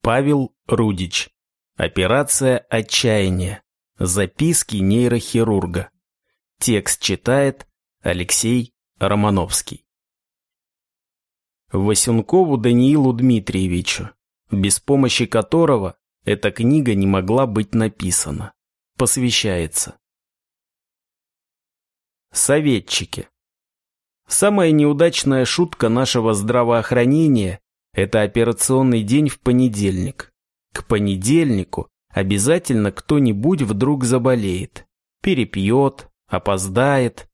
Павел Рудич. Операция «Отчаяние». Записки нейрохирурга. Текст читает Алексей Романовский. Васюнкову Даниилу Дмитриевичу, без помощи которого эта книга не могла быть написана. Посвящается. Советчики. Самая неудачная шутка нашего здравоохранения – это операционный день в понедельник. К понедельнику обязательно кто-нибудь вдруг заболеет, перепьет, опоздает.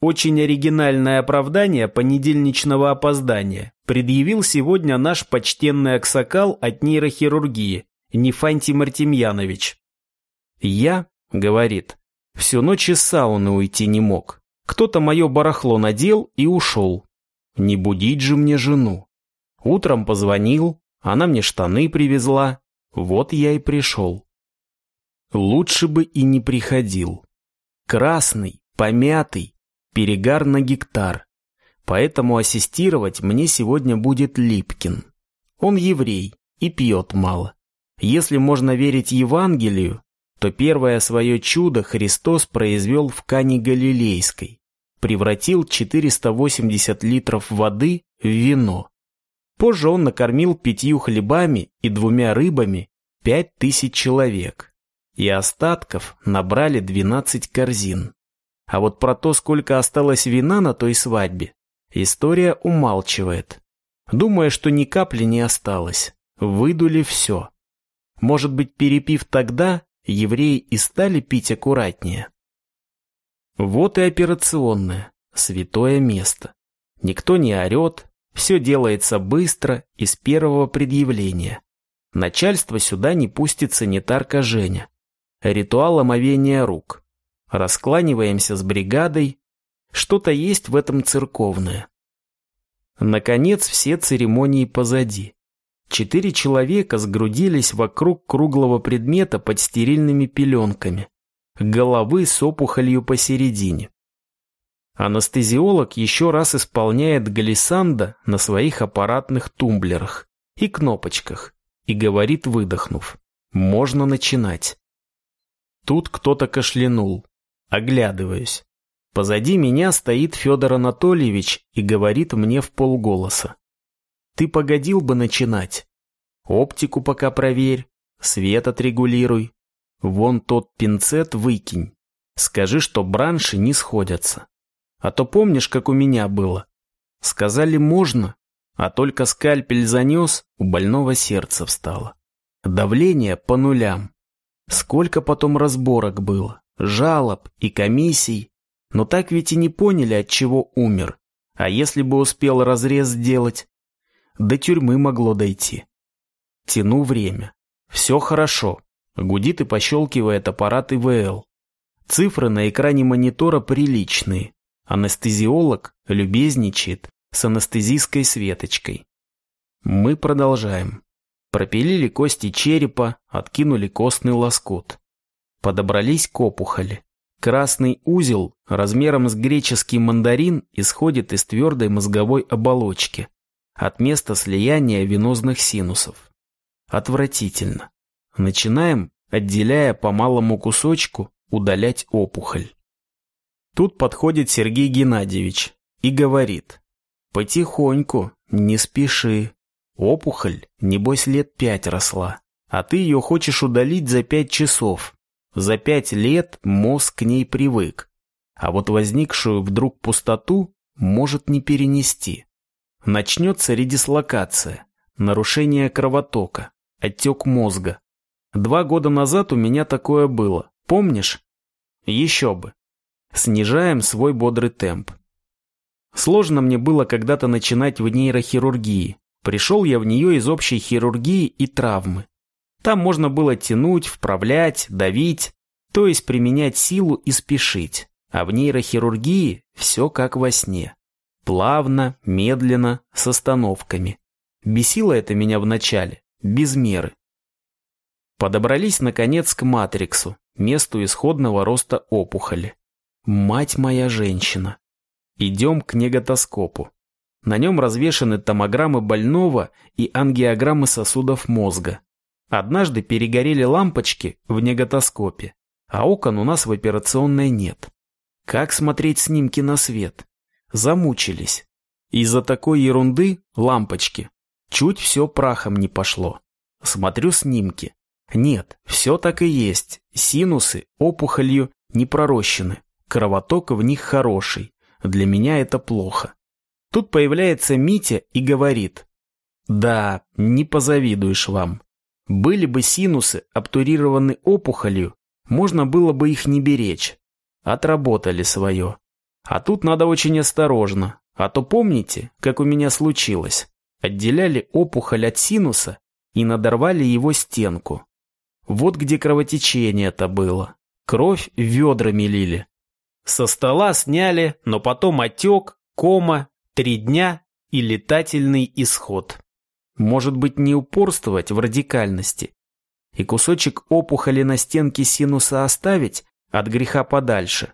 Очень оригинальное оправдание понедельничного опоздания предъявил сегодня наш почтенный аксакал от нейрохирургии Нефантий Мартемьянович. «Я, — говорит, — всю ночь из сауны уйти не мог. Кто-то мое барахло надел и ушел. Не будить же мне жену. Утром позвонил, она мне штаны привезла. Вот я и пришел. Лучше бы и не приходил. Красный, помятый, перегар на гектар. Поэтому ассистировать мне сегодня будет Липкин. Он еврей и пьет мало. Если можно верить Евангелию, то первое свое чудо Христос произвел в Кане Галилейской. Превратил 480 литров воды в вино. Позже он накормил пятью хлебами и двумя рыбами пять тысяч человек. И остатков набрали 12 корзин. А вот про то, сколько осталось вина на той свадьбе, история умалчивает. Думая, что ни капли не осталось. Выдули все. Может быть, перепив тогда, евреи и стали пить аккуратнее. Вот и операционное, святое место. Никто не орет, все делается быстро и с первого предъявления. Начальство сюда не пустит санитарка Женя. Ритуал омовения рук. Раскланиваемся с бригадой. Что-то есть в этом церковное. Наконец все церемонии позади. Четыре человека сгрудились вокруг круглого предмета под стерильными пеленками. Головы с опухолью посередине. Анестезиолог еще раз исполняет глиссанда на своих аппаратных тумблерах и кнопочках и говорит, выдохнув, «Можно начинать». Тут кто-то кашлянул. Оглядываюсь. Позади меня стоит Федор Анатольевич и говорит мне в полголоса. Ты погодил бы начинать. Оптику пока проверь, свет отрегулируй. Вон тот пинцет выкинь. Скажи, что бранши не сходятся. А то помнишь, как у меня было? Сказали можно, а только скальпель занес, у больного сердце встало. Давление по нулям. Сколько потом разборок было, жалоб и комиссий. Но так ведь и не поняли, от чего умер. А если бы успел разрез сделать, до тюрьмы могло дойти. Тяну время. Все хорошо. Гудит и пощелкивает аппарат ИВЛ. Цифры на экране монитора приличные. Анестезиолог любезничает с анестезийской светочкой. Мы продолжаем. Пропилили кости черепа, откинули костный лоскут. Подобрались к опухоли. Красный узел размером с греческий мандарин исходит из твердой мозговой оболочки от места слияния венозных синусов. Отвратительно. Начинаем, отделяя по малому кусочку, удалять опухоль. Тут подходит Сергей Геннадьевич и говорит, «Потихоньку, не спеши. Опухоль, небось, лет пять росла, а ты ее хочешь удалить за пять часов. За пять лет мозг к ней привык, а вот возникшую вдруг пустоту может не перенести. Начнется редислокация, нарушение кровотока, отек мозга. Два года назад у меня такое было, помнишь? Еще бы. Снижаем свой бодрый темп. Сложно мне было когда-то начинать в нейрохирургии. Пришел я в нее из общей хирургии и травмы. Там можно было тянуть, вправлять, давить, то есть применять силу и спешить. А в нейрохирургии все как во сне. Плавно, медленно, с остановками. Бесило это меня вначале, без меры. Подобрались, наконец, к матриксу, месту исходного роста опухоли. Мать моя женщина. Идем к неготоскопу. На нем развешаны томограммы больного и ангиограммы сосудов мозга. Однажды перегорели лампочки в неготоскопе, а окон у нас в операционной нет. Как смотреть снимки на свет? Замучились. Из-за такой ерунды, лампочки, чуть все прахом не пошло. Смотрю снимки. Нет, все так и есть. Синусы опухолью не пророщены. Кровоток в них хороший. Для меня это плохо. Тут появляется Митя и говорит. Да, не позавидуешь вам. Были бы синусы обтурированы опухолью, можно было бы их не беречь. Отработали свое. А тут надо очень осторожно. А то помните, как у меня случилось? Отделяли опухоль от синуса и надорвали его стенку. Вот где кровотечение-то было. Кровь ведрами лили. Со стола сняли, но потом отек, кома, три дня и летательный исход. Может быть, не упорствовать в радикальности и кусочек опухоли на стенке синуса оставить от греха подальше.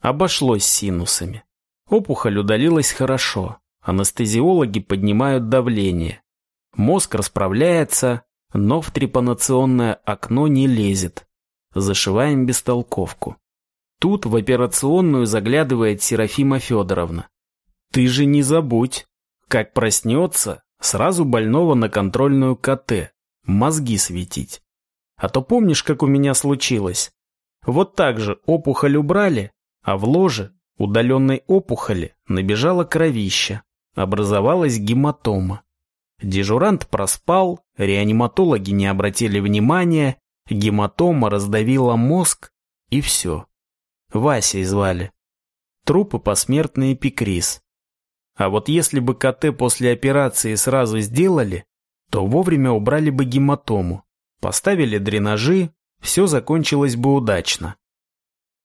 Обошлось синусами. Опухоль удалилась хорошо. Анестезиологи поднимают давление. Мозг расправляется, но в трепанационное окно не лезет. Зашиваем бестолковку. Тут в операционную заглядывает Серафима Федоровна. Ты же не забудь, как проснется, сразу больного на контрольную КТ, мозги светить. А то помнишь, как у меня случилось? Вот так же опухоль убрали, а в ложе удаленной опухоли набежала кровища, образовалась гематома. Дежурант проспал, реаниматологи не обратили внимания, гематома раздавила мозг, и все. Васей звали. Трупы посмертный эпикриз. А вот если бы КТ после операции сразу сделали, то вовремя убрали бы гематому, поставили дренажи, все закончилось бы удачно.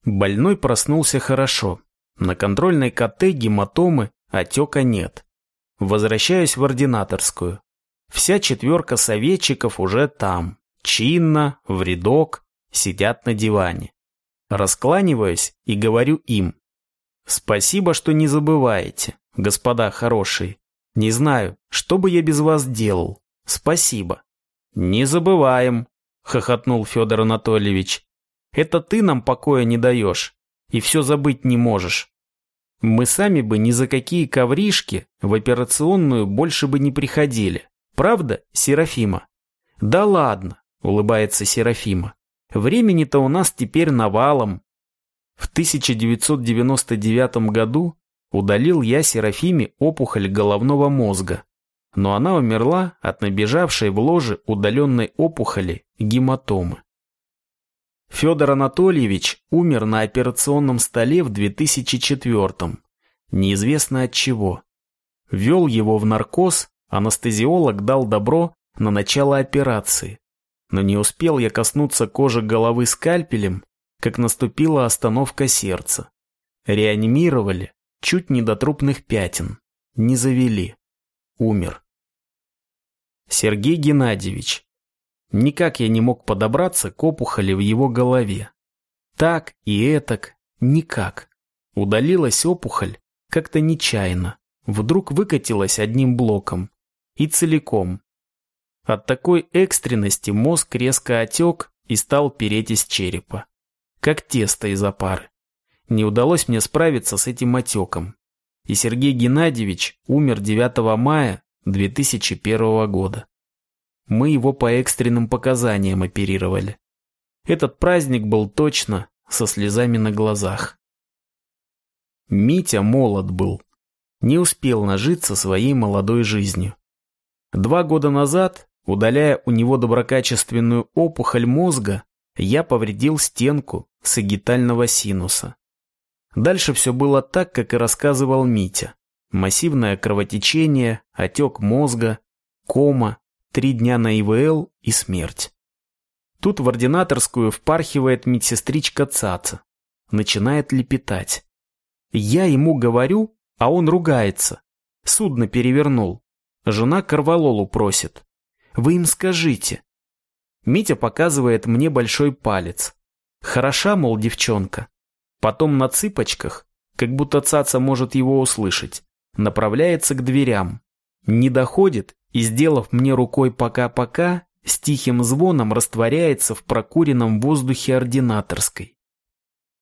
Больной проснулся хорошо. На контрольной КТ гематомы, отека нет. Возвращаюсь в ординаторскую. Вся четверка советчиков уже там. Чинно, в рядок, сидят на диване. Раскланиваюсь и говорю им. Спасибо, что не забываете, господа хорошие. Не знаю, что бы я без вас делал. Спасибо. Не забываем, хохотнул Федор Анатольевич. Это ты нам покоя не даешь и все забыть не можешь. Мы сами бы ни за какие ковришки в операционную больше бы не приходили. Правда, Серафима? Да ладно, улыбается Серафима. Времени-то у нас теперь навалом. В 1999 году удалил я Серафиме опухоль головного мозга но она умерла от набежавшей в ложе удаленной опухоли гематомы. Федор Анатольевич умер на операционном столе в 2004 неизвестно от чего. Вел его в наркоз, анестезиолог дал добро на начало операции. Но не успел я коснуться кожи головы скальпелем, как наступила остановка сердца. Реанимировали, чуть не до трупных пятен, не завели умер. Сергей Геннадьевич. Никак я не мог подобраться к опухоли в его голове. Так и этак, никак. Удалилась опухоль как-то нечаянно. Вдруг выкатилась одним блоком. И целиком. От такой экстренности мозг резко отек и стал переть из черепа. Как тесто из опары. Не удалось мне справиться с этим отеком и Сергей Геннадьевич умер 9 мая 2001 года. Мы его по экстренным показаниям оперировали. Этот праздник был точно со слезами на глазах. Митя молод был, не успел нажиться своей молодой жизнью. Два года назад, удаляя у него доброкачественную опухоль мозга, я повредил стенку сагитального синуса. Дальше все было так, как и рассказывал Митя. Массивное кровотечение, отек мозга, кома, три дня на ИВЛ и смерть. Тут в ординаторскую впархивает медсестричка Цаца. Начинает лепетать. Я ему говорю, а он ругается. Судно перевернул. Жена Карвалолу просит. Вы им скажите. Митя показывает мне большой палец. Хороша, мол, девчонка. Потом на цыпочках, как будто цаца может его услышать, направляется к дверям. Не доходит и, сделав мне рукой «пока-пока», с тихим звоном растворяется в прокуренном воздухе ординаторской.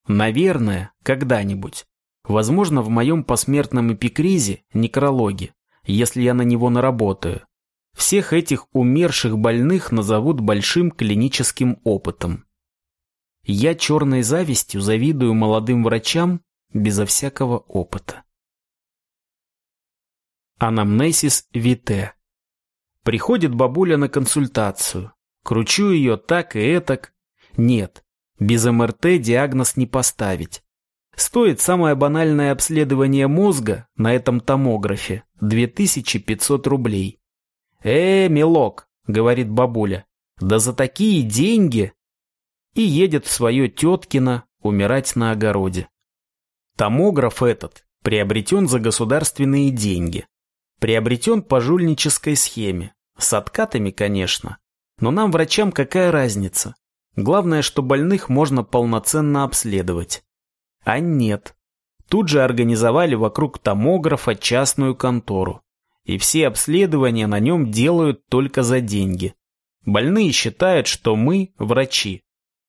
Наверное, когда-нибудь. Возможно, в моем посмертном эпикризе, некрологе, если я на него наработаю. Всех этих умерших больных назовут большим клиническим опытом. Я черной завистью завидую молодым врачам безо всякого опыта. Анамнесис вите. Приходит бабуля на консультацию. Кручу ее так и этак. Нет, без МРТ диагноз не поставить. Стоит самое банальное обследование мозга на этом томографе 2500 рублей. «Э, милок», — говорит бабуля, — «да за такие деньги!» И едет в свое теткино умирать на огороде. Томограф этот приобретен за государственные деньги. Приобретен по жульнической схеме. С откатами, конечно. Но нам, врачам, какая разница? Главное, что больных можно полноценно обследовать. А нет. Тут же организовали вокруг томографа частную контору. И все обследования на нем делают только за деньги. Больные считают, что мы, врачи,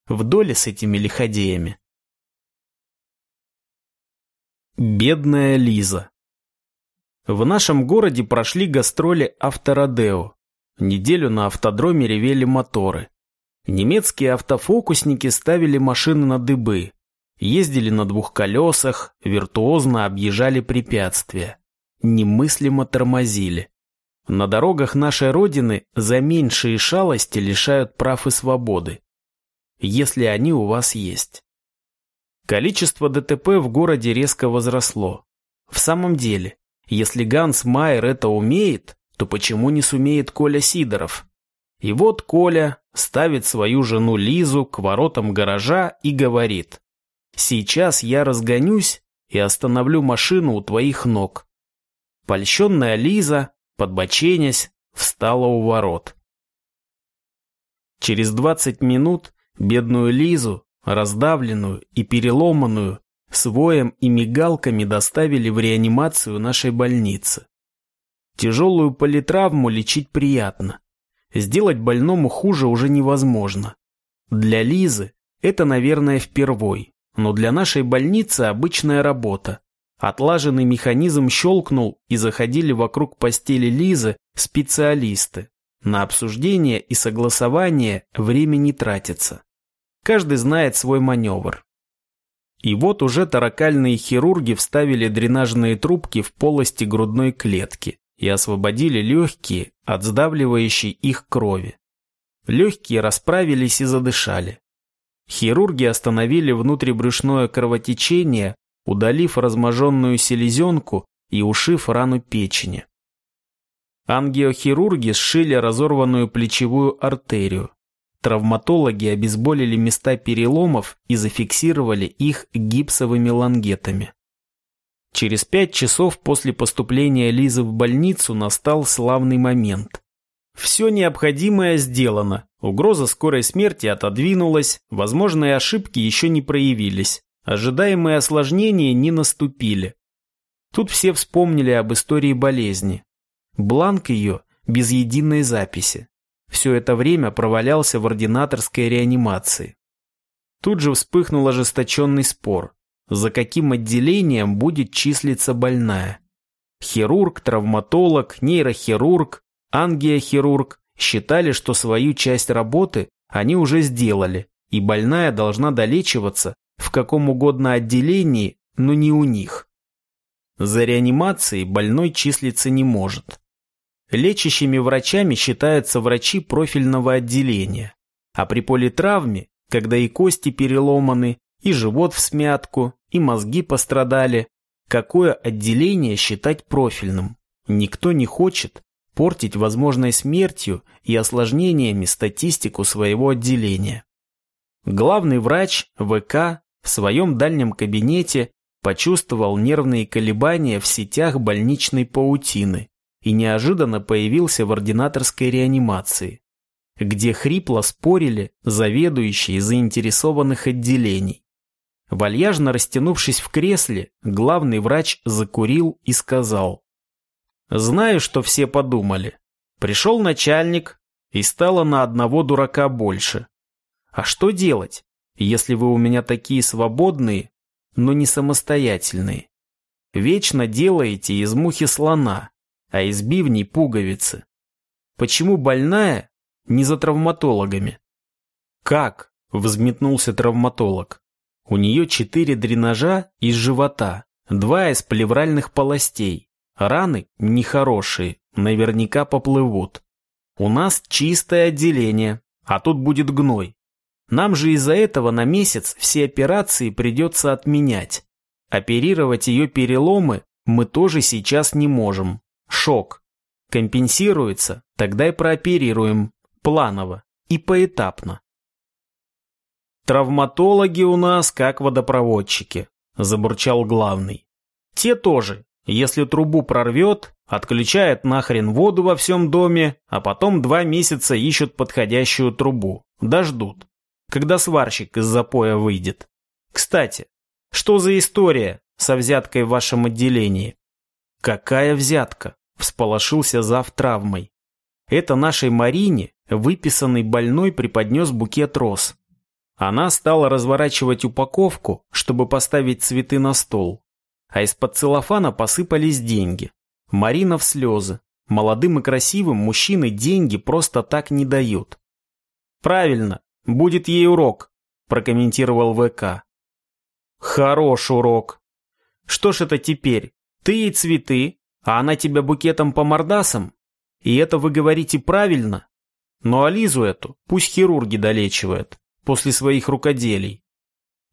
в доле с этими лиходеями. Бедная Лиза. В нашем городе прошли гастроли Авторадео. Неделю на автодроме ревели моторы. Немецкие автофокусники ставили машины на дыбы, ездили на двух колесах, виртуозно объезжали препятствия, немыслимо тормозили. На дорогах нашей Родины за меньшие шалости лишают прав и свободы, если они у вас есть. Количество ДТП в городе резко возросло. В самом деле, если Ганс Майер это умеет, то почему не сумеет Коля Сидоров? И вот Коля ставит свою жену Лизу к воротам гаража и говорит, «Сейчас я разгонюсь и остановлю машину у твоих ног». Польщенная Лиза, подбоченясь, встала у ворот. Через двадцать минут бедную Лизу, раздавленную и переломанную, с воем и мигалками доставили в реанимацию нашей больницы. Тяжелую политравму лечить приятно. Сделать больному хуже уже невозможно. Для Лизы это, наверное, впервой, но для нашей больницы обычная работа. Отлаженный механизм щелкнул, и заходили вокруг постели Лизы специалисты. На обсуждение и согласование время не тратится. Каждый знает свой маневр. И вот уже таракальные хирурги вставили дренажные трубки в полости грудной клетки и освободили легкие от сдавливающей их крови. Легкие расправились и задышали. Хирурги остановили внутрибрюшное кровотечение, удалив разможенную селезенку и ушив рану печени. Ангиохирурги сшили разорванную плечевую артерию. Травматологи обезболили места переломов и зафиксировали их гипсовыми лангетами. Через пять часов после поступления Лизы в больницу настал славный момент. Все необходимое сделано, угроза скорой смерти отодвинулась, возможные ошибки еще не проявились, ожидаемые осложнения не наступили. Тут все вспомнили об истории болезни. Бланк ее без единой записи. Все это время провалялся в ординаторской реанимации. Тут же вспыхнул ожесточенный спор за каким отделением будет числиться больная. Хирург, травматолог, нейрохирург, ангиохирург считали, что свою часть работы они уже сделали, и больная должна долечиваться в каком угодно отделении, но не у них. За реанимацией больной числиться не может. Лечащими врачами считаются врачи профильного отделения, а при политравме, когда и кости переломаны, и живот в смятку, и мозги пострадали. Какое отделение считать профильным? Никто не хочет портить возможной смертью и осложнениями статистику своего отделения. Главный врач ВК в своем дальнем кабинете почувствовал нервные колебания в сетях больничной паутины и неожиданно появился в ординаторской реанимации, где хрипло спорили заведующие заинтересованных отделений. Вальяжно растянувшись в кресле, главный врач закурил и сказал. «Знаю, что все подумали. Пришел начальник, и стало на одного дурака больше. А что делать, если вы у меня такие свободные, но не самостоятельные? Вечно делаете из мухи слона, а из бивней пуговицы. Почему больная не за травматологами? Как? Взметнулся травматолог. У нее четыре дренажа из живота, два из плевральных полостей. Раны нехорошие, наверняка поплывут. У нас чистое отделение, а тут будет гной. Нам же из-за этого на месяц все операции придется отменять. Оперировать ее переломы мы тоже сейчас не можем. Шок. Компенсируется, тогда и прооперируем. Планово и поэтапно. Травматологи у нас как водопроводчики, забурчал главный. Те тоже, если трубу прорвет, отключает нахрен воду во всем доме, а потом два месяца ищут подходящую трубу. Дождут, когда сварщик из запоя выйдет. Кстати, что за история со взяткой в вашем отделении? Какая взятка? Всполошился зав травмой. Это нашей Марине выписанный больной преподнес букет роз. Она стала разворачивать упаковку, чтобы поставить цветы на стол. А из-под целлофана посыпались деньги. Марина в слезы. Молодым и красивым мужчины деньги просто так не дают. «Правильно, будет ей урок», прокомментировал ВК. «Хорош урок. Что ж это теперь? Ты ей цветы, а она тебя букетом по мордасам? И это вы говорите правильно? Ну а Лизу эту пусть хирурги долечивают после своих рукоделий.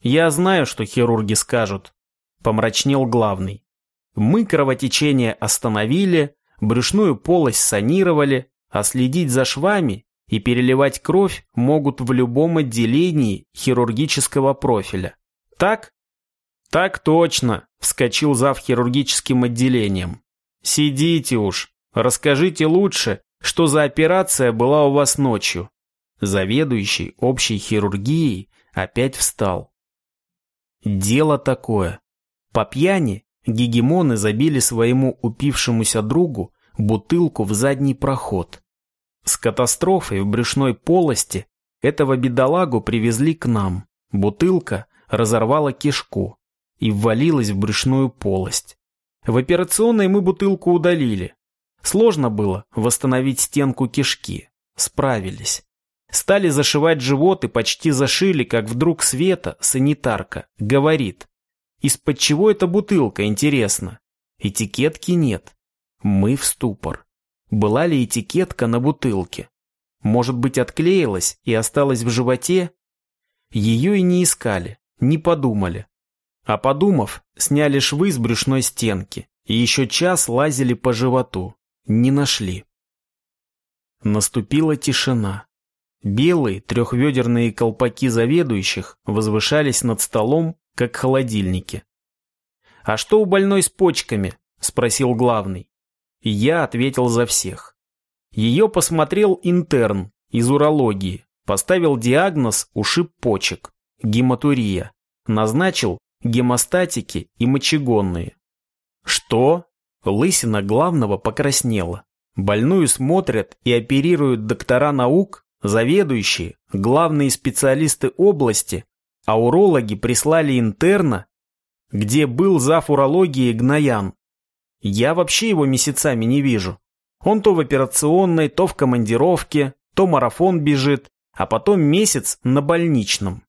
Я знаю, что хирурги скажут, помрачнел главный. Мы кровотечение остановили, брюшную полость санировали, а следить за швами и переливать кровь могут в любом отделении хирургического профиля. Так? Так точно, вскочил зав хирургическим отделением. Сидите уж, расскажите лучше, что за операция была у вас ночью. Заведующий общей хирургией опять встал. Дело такое. По пьяни гегемоны забили своему упившемуся другу бутылку в задний проход. С катастрофой в брюшной полости этого бедолагу привезли к нам. Бутылка разорвала кишку и ввалилась в брюшную полость. В операционной мы бутылку удалили. Сложно было восстановить стенку кишки. Справились. Стали зашивать живот и почти зашили, как вдруг Света, санитарка, говорит. Из-под чего эта бутылка, интересно? Этикетки нет. Мы в ступор. Была ли этикетка на бутылке? Может быть, отклеилась и осталась в животе? Ее и не искали, не подумали. А подумав, сняли швы с брюшной стенки и еще час лазили по животу. Не нашли. Наступила тишина. Белые трехведерные колпаки заведующих возвышались над столом, как холодильники. «А что у больной с почками?» – спросил главный. Я ответил за всех. Ее посмотрел интерн из урологии, поставил диагноз ушиб почек, гематурия, назначил гемостатики и мочегонные. Что? Лысина главного покраснела. Больную смотрят и оперируют доктора наук, заведующие, главные специалисты области, а урологи прислали интерна, где был зав урологии Гнаян. Я вообще его месяцами не вижу. Он то в операционной, то в командировке, то марафон бежит, а потом месяц на больничном.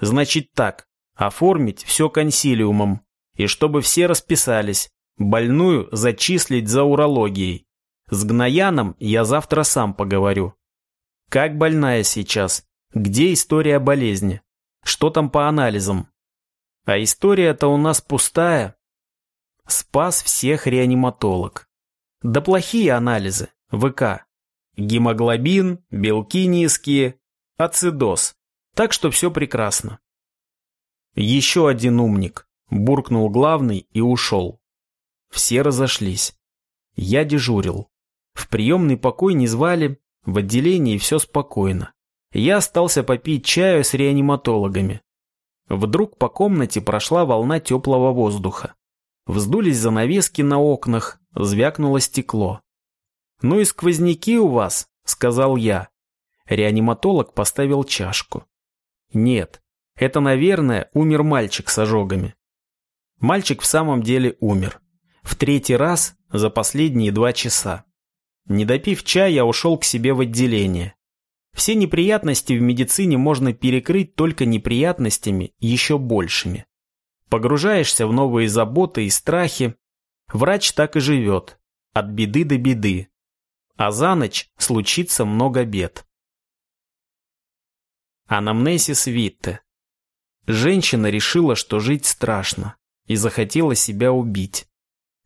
Значит так, оформить все консилиумом, и чтобы все расписались, больную зачислить за урологией. С Гнаяном я завтра сам поговорю. Как больная сейчас? Где история болезни? Что там по анализам? А история-то у нас пустая. Спас всех реаниматолог. Да плохие анализы. ВК. Гемоглобин, белки низкие, ацидоз. Так что все прекрасно. Еще один умник. Буркнул главный и ушел. Все разошлись. Я дежурил. В приемный покой не звали, в отделении все спокойно. Я остался попить чаю с реаниматологами. Вдруг по комнате прошла волна теплого воздуха. Вздулись занавески на окнах, звякнуло стекло. «Ну и сквозняки у вас», — сказал я. Реаниматолог поставил чашку. «Нет, это, наверное, умер мальчик с ожогами». Мальчик в самом деле умер. В третий раз за последние два часа. Не допив чай, я ушел к себе в отделение. Все неприятности в медицине можно перекрыть только неприятностями еще большими. Погружаешься в новые заботы и страхи. Врач так и живет. От беды до беды. А за ночь случится много бед. Анамнезис Витте. Женщина решила, что жить страшно, и захотела себя убить.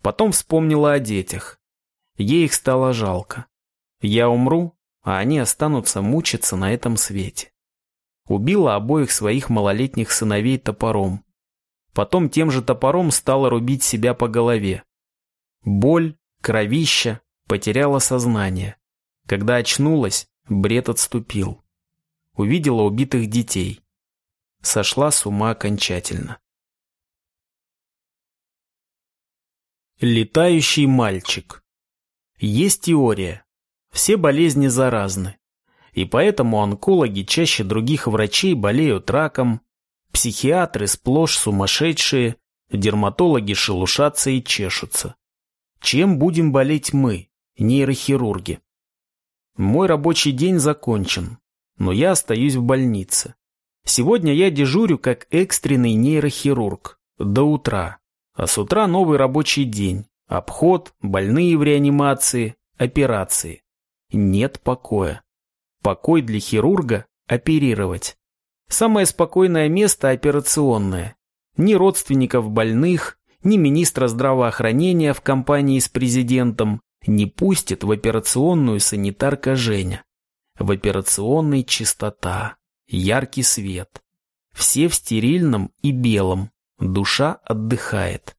Потом вспомнила о детях. Ей их стало жалко. Я умру, а они останутся мучиться на этом свете. Убила обоих своих малолетних сыновей топором. Потом тем же топором стала рубить себя по голове. Боль, кровища, потеряла сознание. Когда очнулась, бред отступил. Увидела убитых детей. Сошла с ума окончательно. Летающий мальчик. Есть теория. Все болезни заразны. И поэтому онкологи чаще других врачей болеют раком, Психиатры сплошь сумасшедшие, дерматологи шелушатся и чешутся. Чем будем болеть мы, нейрохирурги? Мой рабочий день закончен, но я остаюсь в больнице. Сегодня я дежурю как экстренный нейрохирург до утра, а с утра новый рабочий день, обход, больные в реанимации, операции. Нет покоя. Покой для хирурга – оперировать. Самое спокойное место операционное. Ни родственников больных, ни министра здравоохранения в компании с президентом не пустит в операционную санитарка Женя. В операционной чистота, яркий свет. Все в стерильном и белом. Душа отдыхает.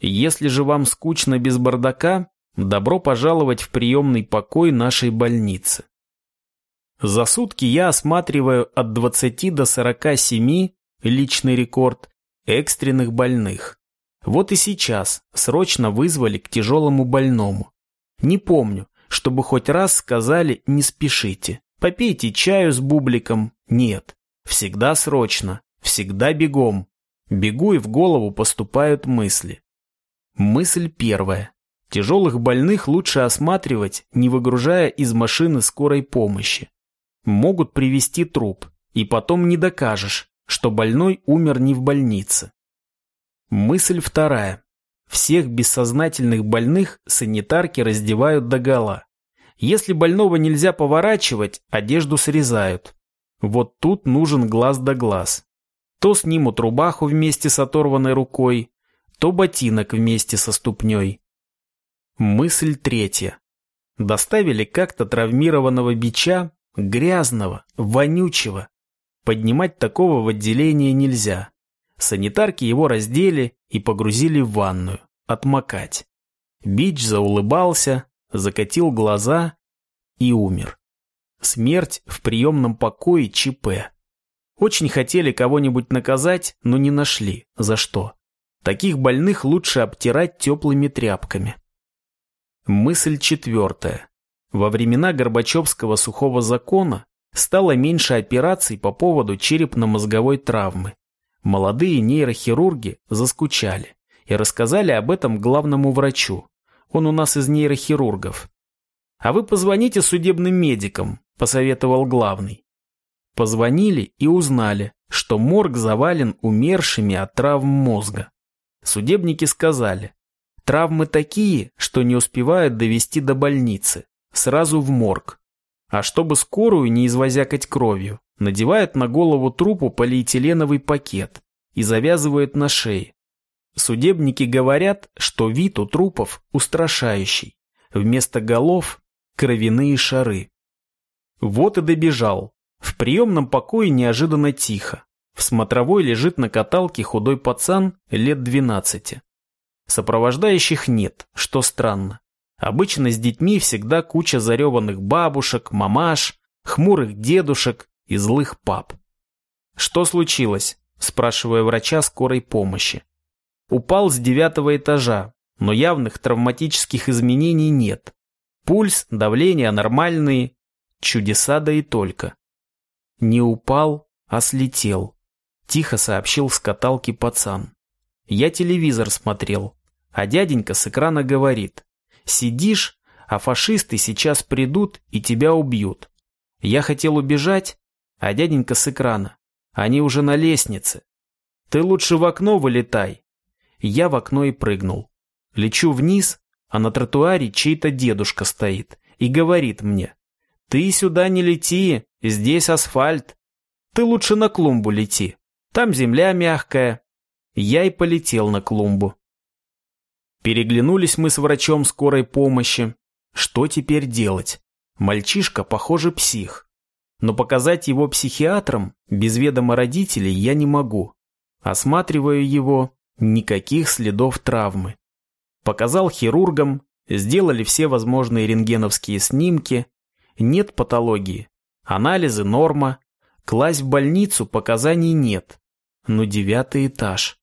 Если же вам скучно без бардака, добро пожаловать в приемный покой нашей больницы. За сутки я осматриваю от 20 до 47, личный рекорд, экстренных больных. Вот и сейчас срочно вызвали к тяжелому больному. Не помню, чтобы хоть раз сказали «не спешите». Попейте чаю с бубликом. Нет. Всегда срочно. Всегда бегом. Бегу и в голову поступают мысли. Мысль первая. Тяжелых больных лучше осматривать, не выгружая из машины скорой помощи могут привести труп, и потом не докажешь, что больной умер не в больнице. Мысль вторая. Всех бессознательных больных санитарки раздевают догола. Если больного нельзя поворачивать, одежду срезают. Вот тут нужен глаз да глаз. То снимут рубаху вместе с оторванной рукой, то ботинок вместе со ступней. Мысль третья. Доставили как-то травмированного бича Грязного, вонючего. Поднимать такого в отделение нельзя. Санитарки его раздели и погрузили в ванную. Отмокать. Бич заулыбался, закатил глаза и умер. Смерть в приемном покое ЧП. Очень хотели кого-нибудь наказать, но не нашли. За что? Таких больных лучше обтирать теплыми тряпками. Мысль четвертая. Во времена Горбачевского сухого закона стало меньше операций по поводу черепно-мозговой травмы. Молодые нейрохирурги заскучали и рассказали об этом главному врачу. Он у нас из нейрохирургов. «А вы позвоните судебным медикам», – посоветовал главный. Позвонили и узнали, что морг завален умершими от травм мозга. Судебники сказали, травмы такие, что не успевают довести до больницы сразу в морг. А чтобы скорую не извозякать кровью, надевают на голову трупу полиэтиленовый пакет и завязывают на шее. Судебники говорят, что вид у трупов устрашающий. Вместо голов – кровяные шары. Вот и добежал. В приемном покое неожиданно тихо. В смотровой лежит на каталке худой пацан лет двенадцати. Сопровождающих нет, что странно. Обычно с детьми всегда куча зареванных бабушек, мамаш, хмурых дедушек и злых пап. «Что случилось?» спрашивая врача скорой помощи. Упал с девятого этажа, но явных травматических изменений нет. Пульс, давление нормальные, чудеса да и только. Не упал, а слетел, тихо сообщил с каталки пацан. Я телевизор смотрел, а дяденька с экрана говорит. Сидишь, а фашисты сейчас придут и тебя убьют. Я хотел убежать, а дяденька с экрана. Они уже на лестнице. Ты лучше в окно вылетай. Я в окно и прыгнул. Лечу вниз, а на тротуаре чей-то дедушка стоит и говорит мне. Ты сюда не лети, здесь асфальт. Ты лучше на клумбу лети. Там земля мягкая. Я и полетел на клумбу. Переглянулись мы с врачом скорой помощи. Что теперь делать? Мальчишка, похоже, псих. Но показать его психиатрам без ведома родителей я не могу. Осматриваю его, никаких следов травмы. Показал хирургам, сделали все возможные рентгеновские снимки. Нет патологии. Анализы норма. Класть в больницу показаний нет. Но девятый этаж.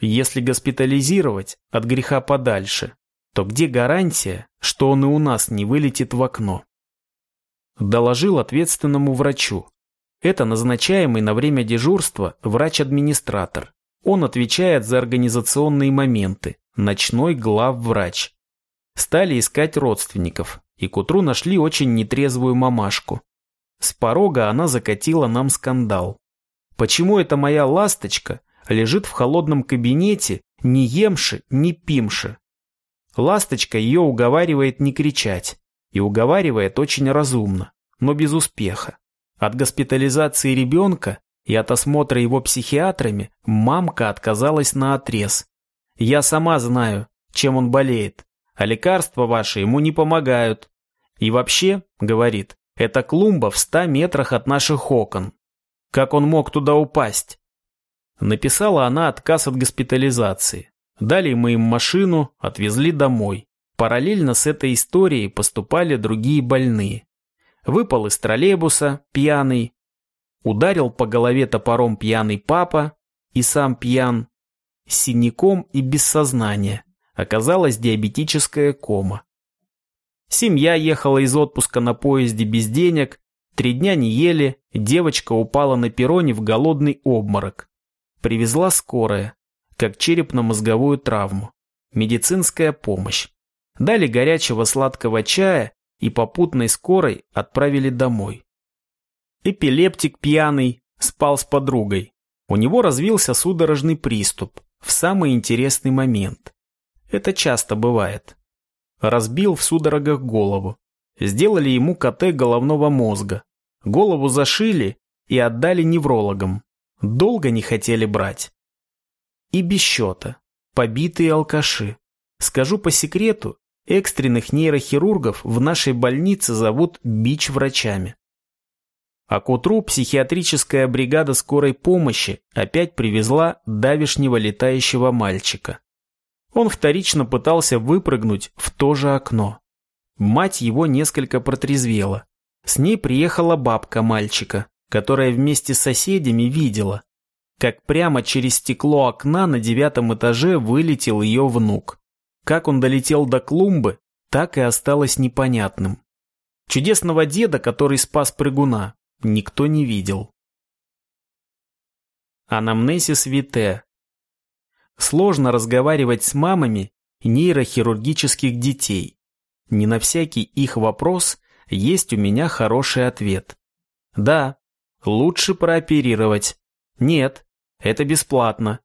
Если госпитализировать, от греха подальше, то где гарантия, что он и у нас не вылетит в окно? Доложил ответственному врачу. Это назначаемый на время дежурства врач-администратор. Он отвечает за организационные моменты, ночной главврач. Стали искать родственников, и к утру нашли очень нетрезвую мамашку. С порога она закатила нам скандал. Почему эта моя ласточка лежит в холодном кабинете, не емши, не пимши? Ласточка ее уговаривает не кричать, и уговаривает очень разумно, но без успеха. От госпитализации ребенка и от осмотра его психиатрами мамка отказалась на отрез. Я сама знаю, чем он болеет, а лекарства ваши ему не помогают. И вообще, говорит, эта клумба в ста метрах от наших окон. Как он мог туда упасть? Написала она отказ от госпитализации. Дали мы им машину, отвезли домой. Параллельно с этой историей поступали другие больные. Выпал из троллейбуса, пьяный. Ударил по голове топором пьяный папа, и сам пьян. С синяком и без сознания. Оказалась диабетическая кома. Семья ехала из отпуска на поезде без денег, три дня не ели, девочка упала на перроне в голодный обморок. Привезла скорая, как черепно-мозговую травму. Медицинская помощь дали горячего сладкого чая и попутной скорой отправили домой. Эпилептик пьяный спал с подругой. У него развился судорожный приступ в самый интересный момент. Это часто бывает. Разбил в судорогах голову. Сделали ему КТ головного мозга. Голову зашили и отдали неврологам. Долго не хотели брать. И без счета. Побитые алкаши. Скажу по секрету, Экстренных нейрохирургов в нашей больнице зовут бич-врачами. А к утру психиатрическая бригада скорой помощи опять привезла давишнего летающего мальчика. Он вторично пытался выпрыгнуть в то же окно. Мать его несколько протрезвела. С ней приехала бабка мальчика, которая вместе с соседями видела, как прямо через стекло окна на девятом этаже вылетел ее внук. Как он долетел до клумбы, так и осталось непонятным. Чудесного деда, который спас прыгуна, никто не видел. Анамнезис вите. Сложно разговаривать с мамами нейрохирургических детей. Не на всякий их вопрос есть у меня хороший ответ. Да, лучше прооперировать. Нет, это бесплатно.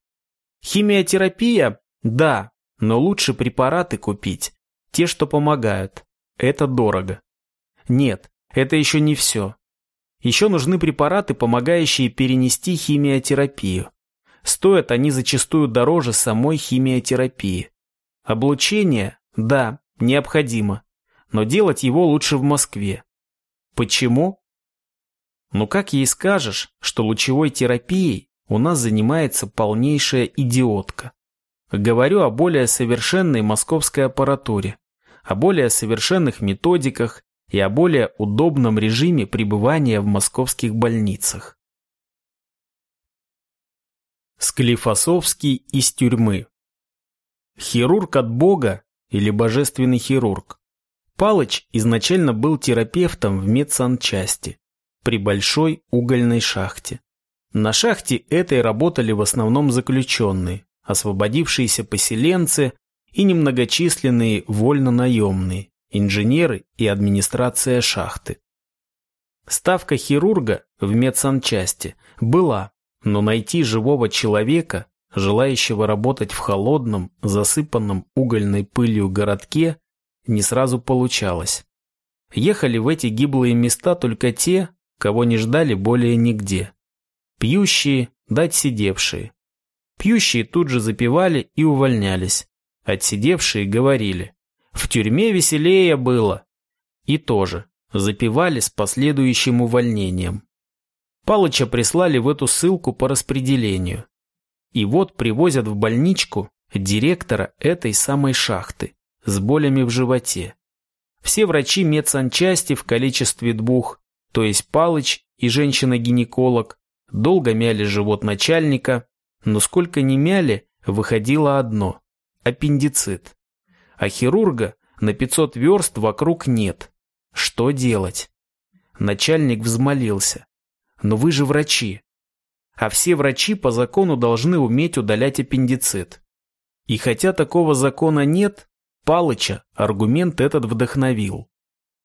Химиотерапия? Да, но лучше препараты купить, те, что помогают. Это дорого. Нет, это еще не все. Еще нужны препараты, помогающие перенести химиотерапию. Стоят они зачастую дороже самой химиотерапии. Облучение, да, необходимо, но делать его лучше в Москве. Почему? Ну как ей скажешь, что лучевой терапией у нас занимается полнейшая идиотка? Говорю о более совершенной московской аппаратуре, о более совершенных методиках и о более удобном режиме пребывания в московских больницах. Склифосовский из тюрьмы. Хирург от Бога или божественный хирург. Палыч изначально был терапевтом в медсанчасти при большой угольной шахте. На шахте этой работали в основном заключенные, освободившиеся поселенцы и немногочисленные вольно-наемные, инженеры и администрация шахты. Ставка хирурга в медсанчасти была но найти живого человека, желающего работать в холодном, засыпанном угольной пылью городке, не сразу получалось. Ехали в эти гиблые места только те, кого не ждали более нигде. Пьющие, дать сидевшие. Пьющие тут же запивали и увольнялись. Отсидевшие говорили, в тюрьме веселее было. И тоже запивали с последующим увольнением. Палыча прислали в эту ссылку по распределению. И вот привозят в больничку директора этой самой шахты с болями в животе. Все врачи медсанчасти в количестве двух, то есть Палыч и женщина-гинеколог, долго мяли живот начальника, но сколько ни мяли, выходило одно – аппендицит. А хирурга на 500 верст вокруг нет. Что делать? Начальник взмолился. Но вы же врачи. А все врачи по закону должны уметь удалять аппендицит. И хотя такого закона нет, Палыча аргумент этот вдохновил.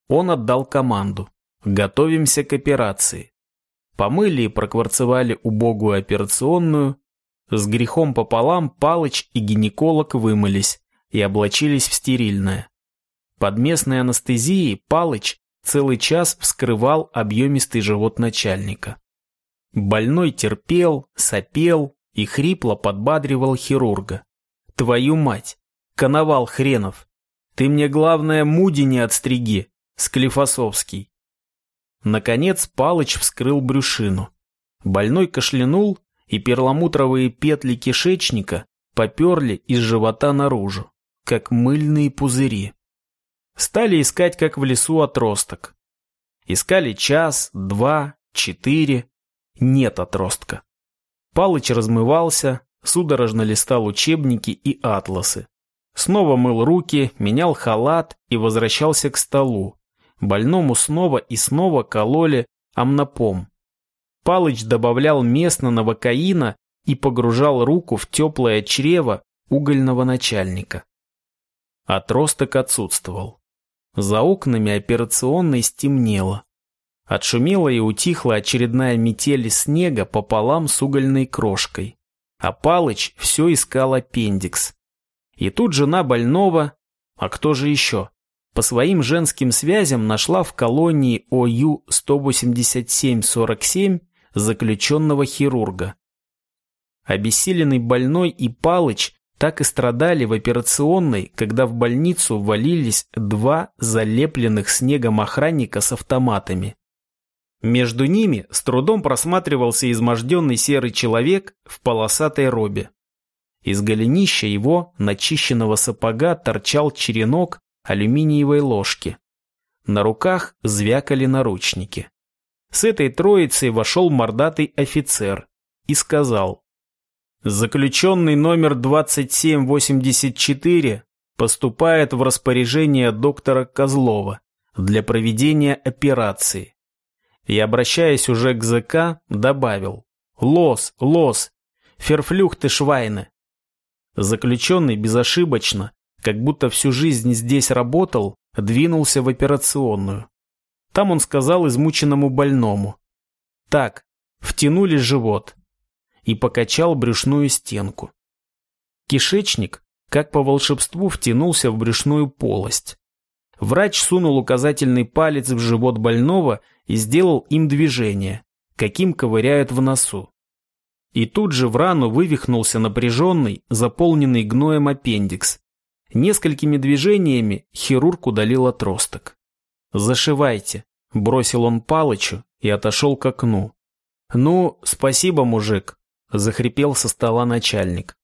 Он отдал команду. Готовимся к операции. Помыли и прокварцевали убогую операционную. С грехом пополам Палыч и гинеколог вымылись и облачились в стерильное. Под местной анестезией Палыч целый час вскрывал объемистый живот начальника. Больной терпел, сопел и хрипло подбадривал хирурга. «Твою мать! Коновал хренов! Ты мне, главное, муди не отстриги, Склифосовский!» Наконец Палыч вскрыл брюшину. Больной кашлянул, и перламутровые петли кишечника поперли из живота наружу, как мыльные пузыри. Стали искать, как в лесу, отросток. Искали час, два, четыре. Нет отростка. Палыч размывался, судорожно листал учебники и атласы. Снова мыл руки, менял халат и возвращался к столу. Больному снова и снова кололи амнопом. Палыч добавлял местно новокаина и погружал руку в теплое чрево угольного начальника. Отросток отсутствовал. За окнами операционной стемнело. Отшумела и утихла очередная метель снега пополам с угольной крошкой. А Палыч все искал аппендикс. И тут жена больного, а кто же еще, по своим женским связям нашла в колонии ОЮ-187-47 заключенного хирурга. Обессиленный больной и Палыч так и страдали в операционной, когда в больницу ввалились два залепленных снегом охранника с автоматами. Между ними с трудом просматривался изможденный серый человек в полосатой робе. Из голенища его, начищенного сапога, торчал черенок алюминиевой ложки. На руках звякали наручники. С этой троицей вошел мордатый офицер и сказал Заключенный номер 2784 поступает в распоряжение доктора Козлова для проведения операции. И, обращаясь уже к ЗК, добавил «Лос, лос, ферфлюхты швайны». Заключенный безошибочно, как будто всю жизнь здесь работал, двинулся в операционную. Там он сказал измученному больному «Так, втянули живот, и покачал брюшную стенку. Кишечник, как по волшебству, втянулся в брюшную полость. Врач сунул указательный палец в живот больного и сделал им движение, каким ковыряют в носу. И тут же в рану вывихнулся напряженный, заполненный гноем аппендикс. Несколькими движениями хирург удалил отросток. «Зашивайте», – бросил он Палычу и отошел к окну. «Ну, спасибо, мужик, Захрипел со стола начальник.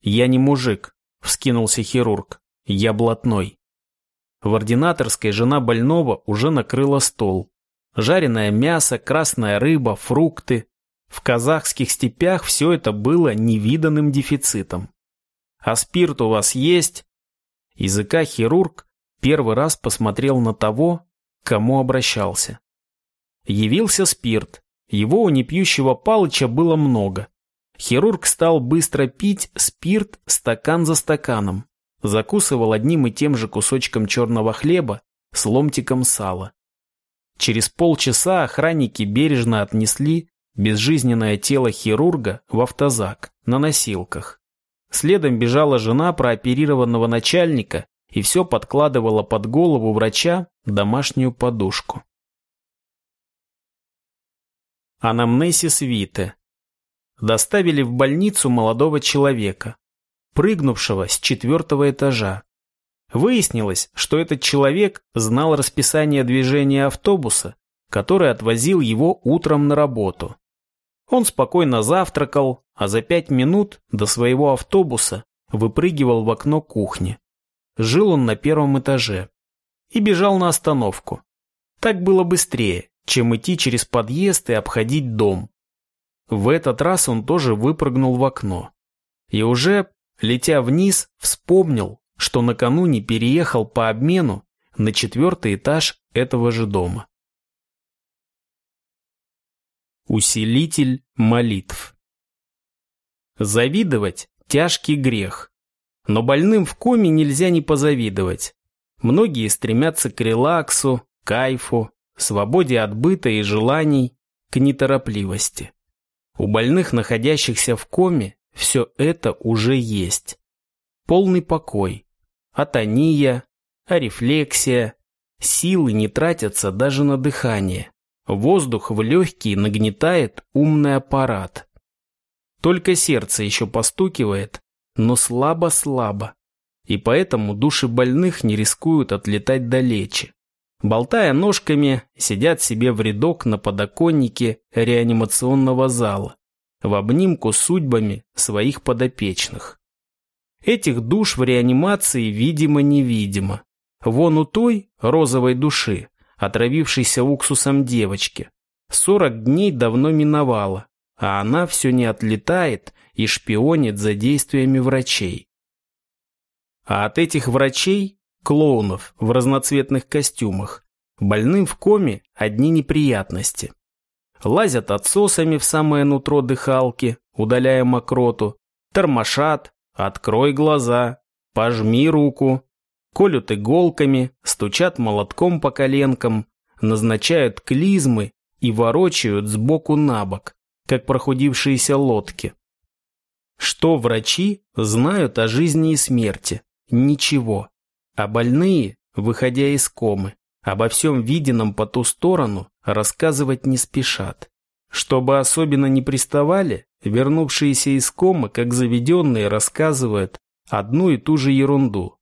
«Я не мужик», — вскинулся хирург. «Я блатной». В ординаторской жена больного уже накрыла стол. Жареное мясо, красная рыба, фрукты. В казахских степях все это было невиданным дефицитом. «А спирт у вас есть?» Языка хирург первый раз посмотрел на того, к кому обращался. Явился спирт. Его у непьющего Палыча было много. Хирург стал быстро пить спирт стакан за стаканом. Закусывал одним и тем же кусочком черного хлеба с ломтиком сала. Через полчаса охранники бережно отнесли безжизненное тело хирурга в автозак на носилках. Следом бежала жена прооперированного начальника и все подкладывала под голову врача домашнюю подушку. Анамнесис Вите. Доставили в больницу молодого человека, прыгнувшего с четвертого этажа. Выяснилось, что этот человек знал расписание движения автобуса, который отвозил его утром на работу. Он спокойно завтракал, а за пять минут до своего автобуса выпрыгивал в окно кухни. Жил он на первом этаже и бежал на остановку. Так было быстрее, чем идти через подъезд и обходить дом. В этот раз он тоже выпрыгнул в окно. И уже, летя вниз, вспомнил, что накануне переехал по обмену на четвертый этаж этого же дома. Усилитель молитв. Завидовать – тяжкий грех. Но больным в коме нельзя не позавидовать. Многие стремятся к релаксу, кайфу, свободе от быта и желаний, к неторопливости. У больных, находящихся в коме, все это уже есть. Полный покой, атония, арефлексия, силы не тратятся даже на дыхание. Воздух в легкие нагнетает умный аппарат. Только сердце еще постукивает, но слабо-слабо. И поэтому души больных не рискуют отлетать далече. Болтая ножками, сидят себе в рядок на подоконнике реанимационного зала, в обнимку судьбами своих подопечных. Этих душ в реанимации видимо-невидимо. Вон у той, розовой души, отравившейся уксусом девочки. Сорок дней давно миновало, а она все не отлетает и шпионит за действиями врачей. А от этих врачей, клоунов в разноцветных костюмах, больным в коме одни неприятности. Лазят отсосами в самое нутро дыхалки, удаляя мокроту, тормошат, открой глаза, пожми руку, колют иголками, стучат молотком по коленкам, назначают клизмы и ворочают сбоку на бок, как прохудившиеся лодки. Что врачи знают о жизни и смерти? Ничего. А больные, выходя из комы, обо всем виденном по ту сторону рассказывать не спешат. Чтобы особенно не приставали, вернувшиеся из комы, как заведенные, рассказывают одну и ту же ерунду,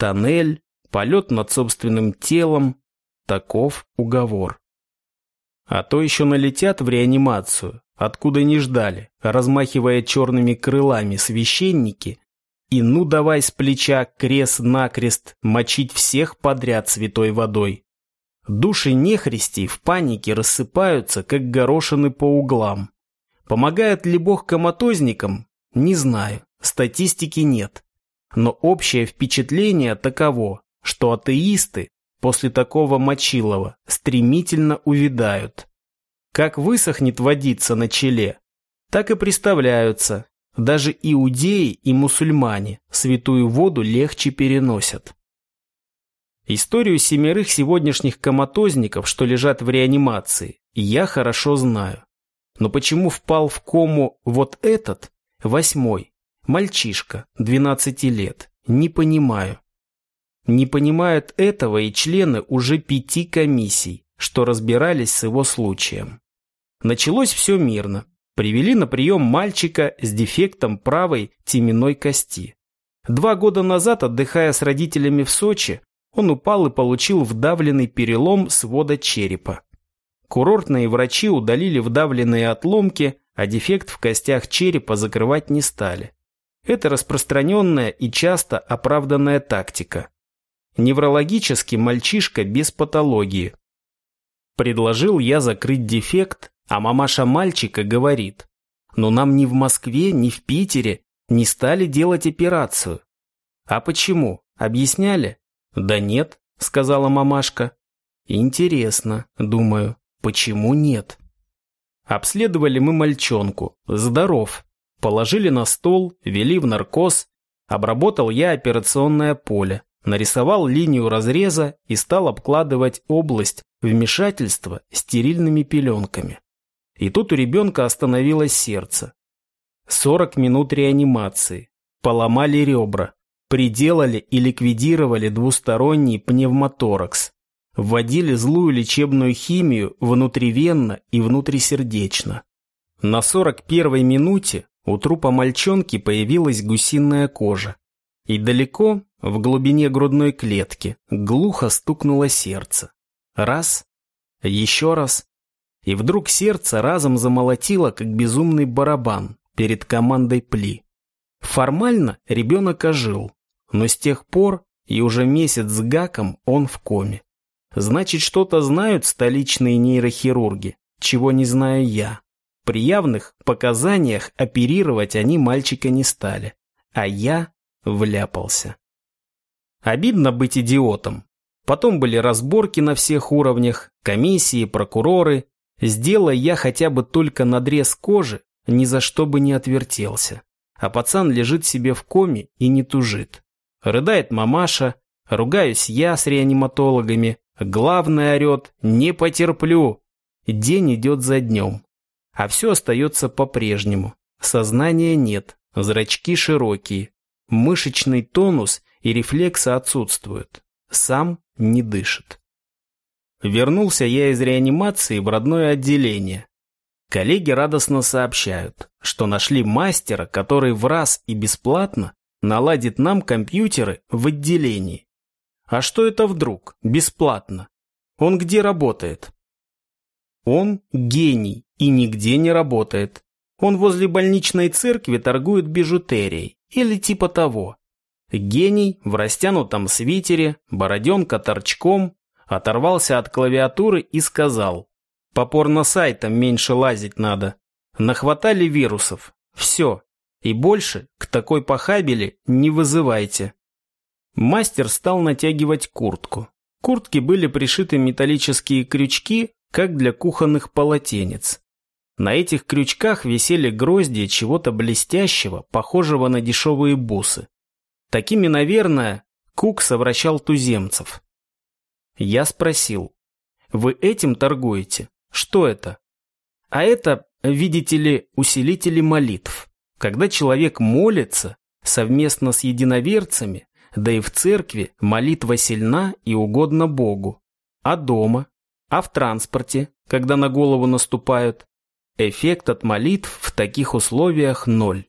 тоннель, полет над собственным телом. Таков уговор. А то еще налетят в реанимацию, откуда не ждали, размахивая черными крылами священники, и ну давай с плеча крест-накрест мочить всех подряд святой водой. Души нехристей в панике рассыпаются, как горошины по углам. Помогает ли Бог коматозникам? Не знаю, статистики нет. Но общее впечатление таково, что атеисты после такого мочилова стремительно увядают. Как высохнет водица на челе, так и представляются. Даже иудеи и мусульмане святую воду легче переносят. Историю семерых сегодняшних коматозников, что лежат в реанимации, я хорошо знаю. Но почему впал в кому вот этот, восьмой, Мальчишка, 12 лет. Не понимаю. Не понимают этого и члены уже пяти комиссий, что разбирались с его случаем. Началось все мирно. Привели на прием мальчика с дефектом правой теменной кости. Два года назад, отдыхая с родителями в Сочи, он упал и получил вдавленный перелом свода черепа. Курортные врачи удалили вдавленные отломки, а дефект в костях черепа закрывать не стали. Это распространенная и часто оправданная тактика. Неврологически мальчишка без патологии. Предложил я закрыть дефект, А мамаша мальчика говорит, но нам ни в Москве, ни в Питере не стали делать операцию. А почему? Объясняли? Да нет, сказала мамашка. Интересно, думаю, почему нет? Обследовали мы мальчонку. Здоров. Положили на стол, вели в наркоз. Обработал я операционное поле. Нарисовал линию разреза и стал обкладывать область вмешательства стерильными пеленками. И тут у ребенка остановилось сердце. 40 минут реанимации. Поломали ребра. Приделали и ликвидировали двусторонний пневмоторакс. Вводили злую лечебную химию внутривенно и внутрисердечно. На 41-й минуте у трупа мальчонки появилась гусиная кожа. И далеко, в глубине грудной клетки, глухо стукнуло сердце. Раз, еще раз, и вдруг сердце разом замолотило, как безумный барабан перед командой Пли. Формально ребенок ожил, но с тех пор и уже месяц с гаком он в коме. Значит, что-то знают столичные нейрохирурги, чего не знаю я. При явных показаниях оперировать они мальчика не стали, а я вляпался. Обидно быть идиотом. Потом были разборки на всех уровнях, комиссии, прокуроры, Сделай я хотя бы только надрез кожи, ни за что бы не отвертелся. А пацан лежит себе в коме и не тужит. Рыдает мамаша, ругаюсь я с реаниматологами, главное орет «не потерплю». День идет за днем. А все остается по-прежнему. Сознания нет, зрачки широкие, мышечный тонус и рефлексы отсутствуют. Сам не дышит. Вернулся я из реанимации в родное отделение. Коллеги радостно сообщают, что нашли мастера, который в раз и бесплатно наладит нам компьютеры в отделении. А что это вдруг? Бесплатно. Он где работает? Он гений и нигде не работает. Он возле больничной церкви торгует бижутерией или типа того. Гений в растянутом свитере, бороденка торчком, Оторвался от клавиатуры и сказал. По порно-сайтам меньше лазить надо. Нахватали вирусов. Все. И больше к такой похабели не вызывайте. Мастер стал натягивать куртку. Куртки были пришиты металлические крючки, как для кухонных полотенец. На этих крючках висели грозди чего-то блестящего, похожего на дешевые бусы. Такими, наверное, Кук совращал туземцев. Я спросил, вы этим торгуете? Что это? А это, видите ли, усилители молитв. Когда человек молится совместно с единоверцами, да и в церкви молитва сильна и угодна Богу. А дома? А в транспорте, когда на голову наступают? Эффект от молитв в таких условиях ноль.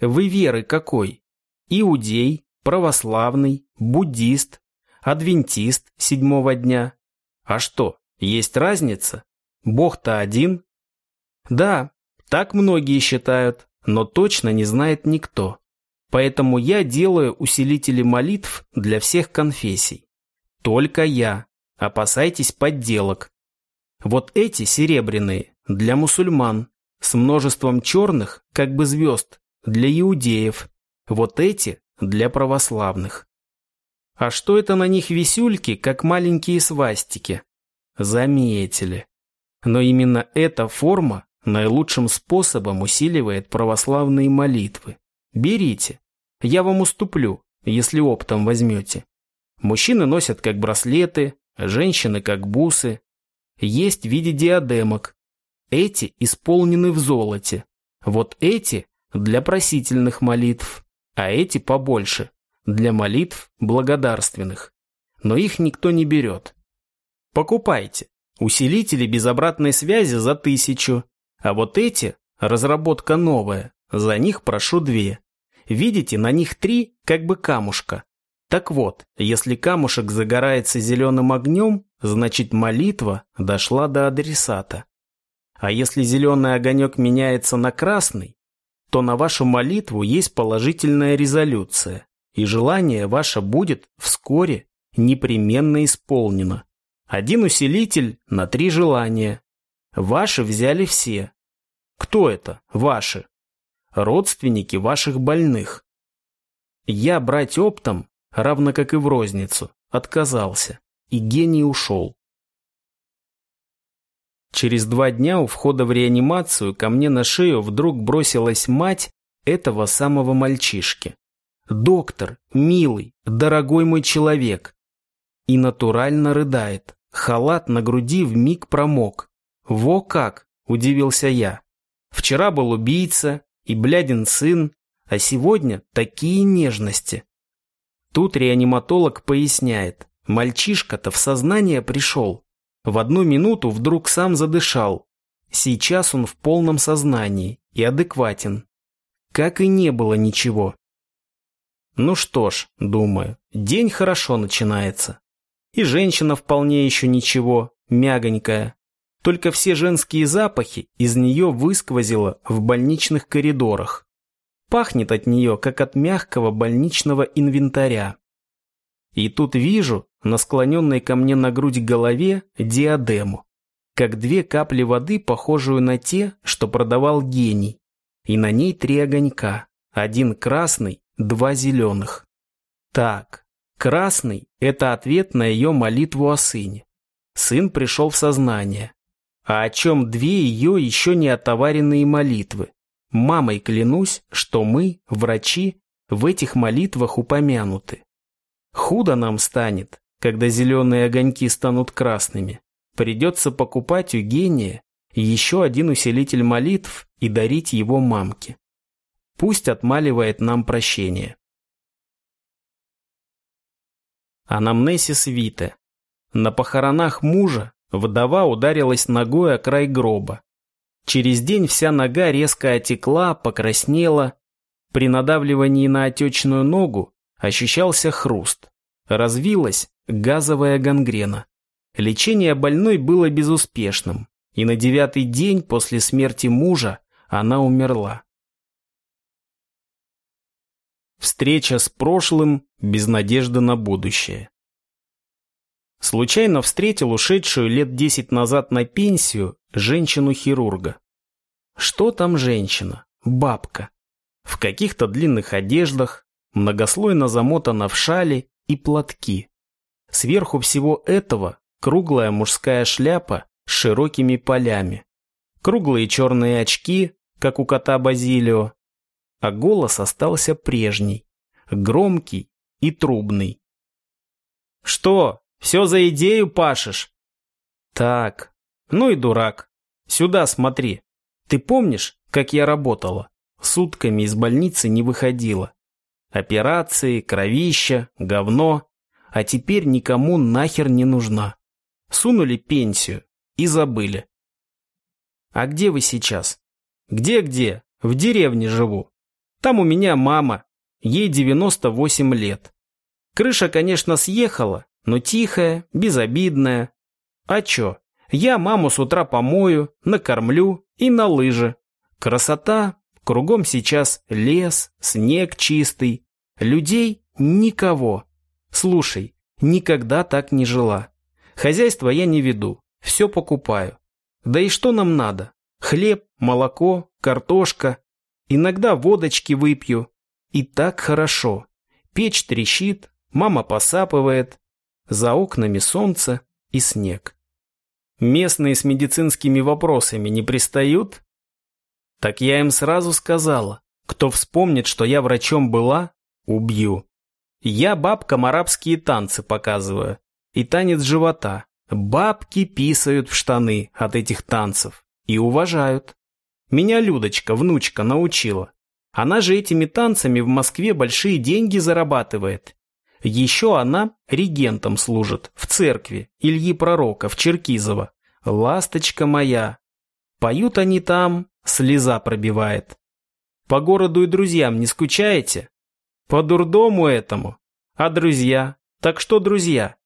Вы веры какой? Иудей, православный, буддист, адвентист седьмого дня. А что, есть разница? Бог-то один? Да, так многие считают, но точно не знает никто. Поэтому я делаю усилители молитв для всех конфессий. Только я. Опасайтесь подделок. Вот эти серебряные для мусульман, с множеством черных, как бы звезд, для иудеев. Вот эти для православных. А что это на них висюльки, как маленькие свастики? Заметили. Но именно эта форма наилучшим способом усиливает православные молитвы. Берите. Я вам уступлю, если оптом возьмете. Мужчины носят как браслеты, женщины как бусы. Есть в виде диадемок. Эти исполнены в золоте. Вот эти для просительных молитв, а эти побольше, для молитв благодарственных. Но их никто не берет. Покупайте. Усилители без обратной связи за тысячу. А вот эти, разработка новая, за них прошу две. Видите, на них три, как бы камушка. Так вот, если камушек загорается зеленым огнем, значит молитва дошла до адресата. А если зеленый огонек меняется на красный, то на вашу молитву есть положительная резолюция и желание ваше будет вскоре непременно исполнено. Один усилитель на три желания. Ваши взяли все. Кто это, ваши? Родственники ваших больных. Я брать оптом, равно как и в розницу, отказался, и гений ушел. Через два дня у входа в реанимацию ко мне на шею вдруг бросилась мать этого самого мальчишки. «Доктор, милый, дорогой мой человек!» И натурально рыдает. Халат на груди вмиг промок. «Во как!» – удивился я. «Вчера был убийца и блядин сын, а сегодня такие нежности!» Тут реаниматолог поясняет. Мальчишка-то в сознание пришел. В одну минуту вдруг сам задышал. Сейчас он в полном сознании и адекватен. Как и не было ничего. Ну что ж, думаю, день хорошо начинается. И женщина вполне еще ничего, мягонькая. Только все женские запахи из нее высквозило в больничных коридорах. Пахнет от нее, как от мягкого больничного инвентаря. И тут вижу на склоненной ко мне на грудь голове диадему, как две капли воды, похожую на те, что продавал гений, и на ней три огонька, один красный, два зеленых. Так, красный – это ответ на ее молитву о сыне. Сын пришел в сознание. А о чем две ее еще не отоваренные молитвы? Мамой клянусь, что мы, врачи, в этих молитвах упомянуты. Худо нам станет, когда зеленые огоньки станут красными. Придется покупать у гения еще один усилитель молитв и дарить его мамке. Пусть отмаливает нам прощение. Анамнесис Вите. На похоронах мужа вдова ударилась ногой о край гроба. Через день вся нога резко отекла, покраснела. При надавливании на отечную ногу Ощущался хруст. Развилась газовая гангрена. Лечение больной было безуспешным, и на девятый день после смерти мужа она умерла. Встреча с прошлым без надежды на будущее. Случайно встретил ушедшую лет десять назад на пенсию женщину-хирурга. Что там женщина? Бабка. В каких-то длинных одеждах, многослойно замотана в шали и платки. Сверху всего этого круглая мужская шляпа с широкими полями. Круглые черные очки, как у кота Базилио. А голос остался прежний, громкий и трубный. «Что, все за идею пашешь?» «Так, ну и дурак. Сюда смотри. Ты помнишь, как я работала? Сутками из больницы не выходила. Операции, кровища, говно. А теперь никому нахер не нужна. Сунули пенсию и забыли. А где вы сейчас? Где-где? В деревне живу. Там у меня мама. Ей 98 лет. Крыша, конечно, съехала, но тихая, безобидная. А чё? Я маму с утра помою, накормлю и на лыжи. Красота, Кругом сейчас лес, снег чистый. Людей никого. Слушай, никогда так не жила. Хозяйство я не веду, все покупаю. Да и что нам надо? Хлеб, молоко, картошка. Иногда водочки выпью. И так хорошо. Печь трещит, мама посапывает. За окнами солнце и снег. Местные с медицинскими вопросами не пристают? Так я им сразу сказала, кто вспомнит, что я врачом была, убью. Я бабкам арабские танцы показываю. И танец живота. Бабки писают в штаны от этих танцев. И уважают. Меня Людочка, внучка, научила. Она же этими танцами в Москве большие деньги зарабатывает. Еще она регентом служит в церкви Ильи Пророка в Черкизово. Ласточка моя. Поют они там, Слеза пробивает. По городу и друзьям не скучаете? По дурдому этому. А друзья? Так что друзья?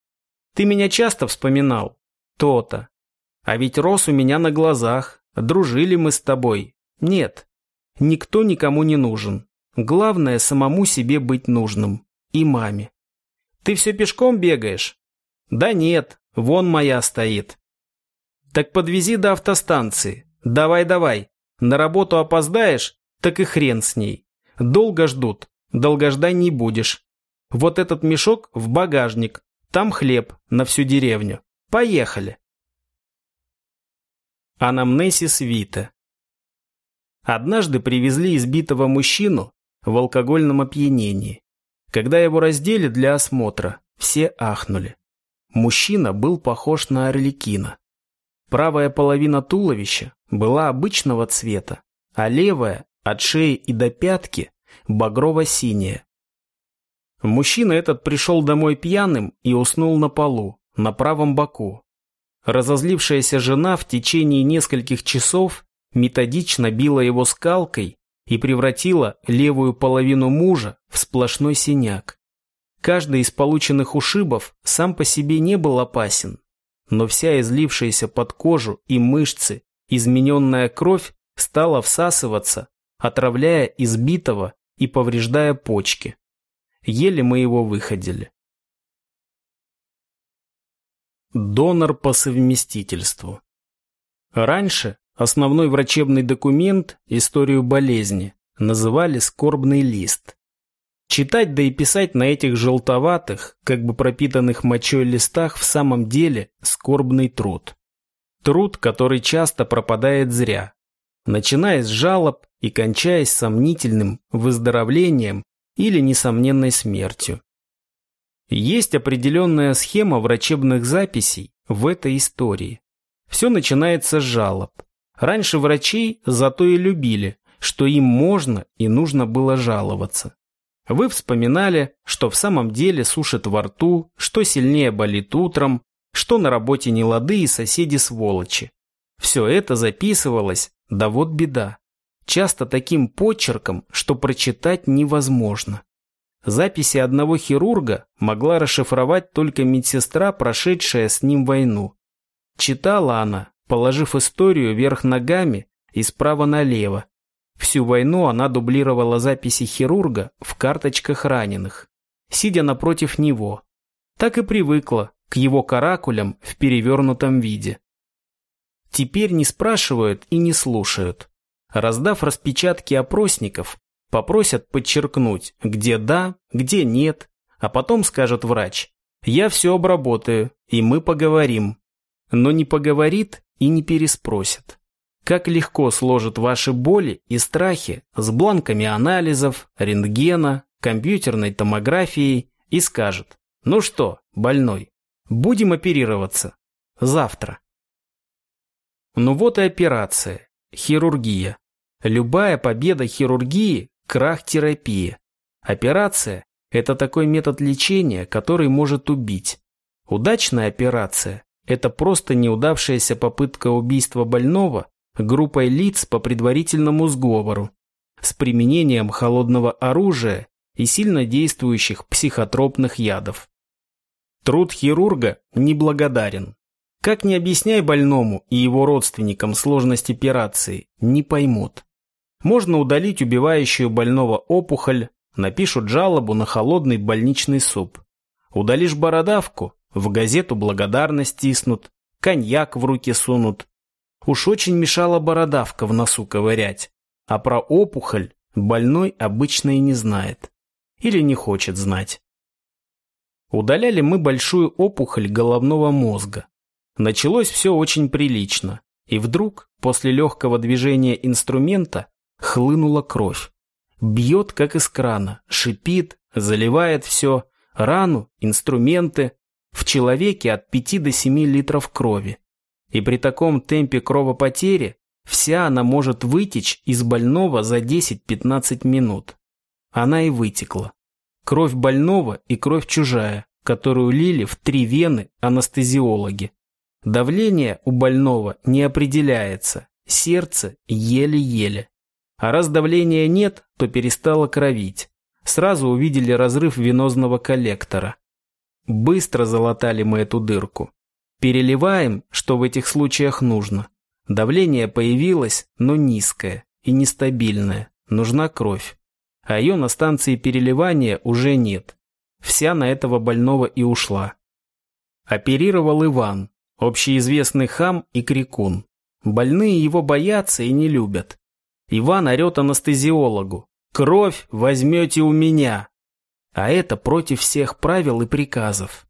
Ты меня часто вспоминал? То-то. А ведь рос у меня на глазах. Дружили мы с тобой. Нет. Никто никому не нужен. Главное самому себе быть нужным. И маме. Ты все пешком бегаешь? Да нет, вон моя стоит. Так подвези до автостанции. Давай-давай. На работу опоздаешь, так и хрен с ней. Долго ждут, долго ждать не будешь. Вот этот мешок в багажник, там хлеб на всю деревню. Поехали. Анамнесис Вита Однажды привезли избитого мужчину в алкогольном опьянении. Когда его раздели для осмотра, все ахнули. Мужчина был похож на орликина. Правая половина туловища была обычного цвета, а левая, от шеи и до пятки, багрово-синяя. Мужчина этот пришел домой пьяным и уснул на полу, на правом боку. Разозлившаяся жена в течение нескольких часов методично била его скалкой и превратила левую половину мужа в сплошной синяк. Каждый из полученных ушибов сам по себе не был опасен, но вся излившаяся под кожу и мышцы измененная кровь стала всасываться, отравляя избитого и повреждая почки. Еле мы его выходили. Донор по совместительству. Раньше основной врачебный документ, историю болезни, называли скорбный лист. Читать да и писать на этих желтоватых, как бы пропитанных мочой листах в самом деле скорбный труд. Труд, который часто пропадает зря, начиная с жалоб и кончаясь сомнительным выздоровлением или несомненной смертью. Есть определенная схема врачебных записей в этой истории. Все начинается с жалоб. Раньше врачей зато и любили, что им можно и нужно было жаловаться. Вы вспоминали, что в самом деле сушит во рту, что сильнее болит утром, что на работе не лады и соседи сволочи. Все это записывалось, да вот беда. Часто таким почерком, что прочитать невозможно. Записи одного хирурга могла расшифровать только медсестра, прошедшая с ним войну. Читала она, положив историю вверх ногами и справа налево, Всю войну она дублировала записи хирурга в карточках раненых, сидя напротив него. Так и привыкла к его каракулям в перевернутом виде. Теперь не спрашивают и не слушают. Раздав распечатки опросников, попросят подчеркнуть, где да, где нет, а потом скажет врач, я все обработаю, и мы поговорим. Но не поговорит и не переспросит как легко сложит ваши боли и страхи с бланками анализов, рентгена, компьютерной томографией и скажет «Ну что, больной, будем оперироваться. Завтра». Ну вот и операция, хирургия. Любая победа хирургии – крах терапии. Операция – это такой метод лечения, который может убить. Удачная операция – это просто неудавшаяся попытка убийства больного группой лиц по предварительному сговору с применением холодного оружия и сильно действующих психотропных ядов. Труд хирурга неблагодарен. Как не объясняй больному и его родственникам сложность операции, не поймут. Можно удалить убивающую больного опухоль, напишут жалобу на холодный больничный суп. Удалишь бородавку, в газету благодарность тиснут, коньяк в руки сунут, Уж очень мешала бородавка в носу ковырять. А про опухоль больной обычно и не знает. Или не хочет знать. Удаляли мы большую опухоль головного мозга. Началось все очень прилично. И вдруг, после легкого движения инструмента, хлынула кровь. Бьет, как из крана, шипит, заливает все, рану, инструменты. В человеке от 5 до 7 литров крови. И при таком темпе кровопотери вся она может вытечь из больного за 10-15 минут. Она и вытекла. Кровь больного и кровь чужая, которую лили в три вены анестезиологи. Давление у больного не определяется, сердце еле-еле. А раз давления нет, то перестало кровить. Сразу увидели разрыв венозного коллектора. Быстро залатали мы эту дырку. Переливаем, что в этих случаях нужно. Давление появилось, но низкое и нестабильное. Нужна кровь. А ее на станции переливания уже нет. Вся на этого больного и ушла. Оперировал Иван. общеизвестный хам и крикун. Больные его боятся и не любят. Иван орет анестезиологу. «Кровь возьмете у меня!» А это против всех правил и приказов.